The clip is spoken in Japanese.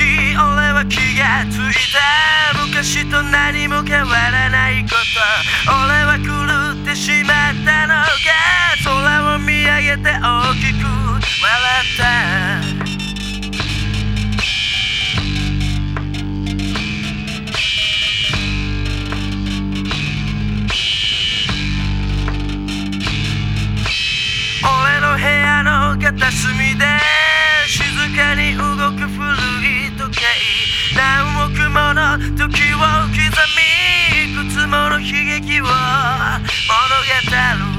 時俺は気がついた昔と何も変わらないこと。俺は狂ってしまったのが空を見上げて大きく笑った。俺の部屋の片隅で時を刻みいくつもの悲劇を物語る。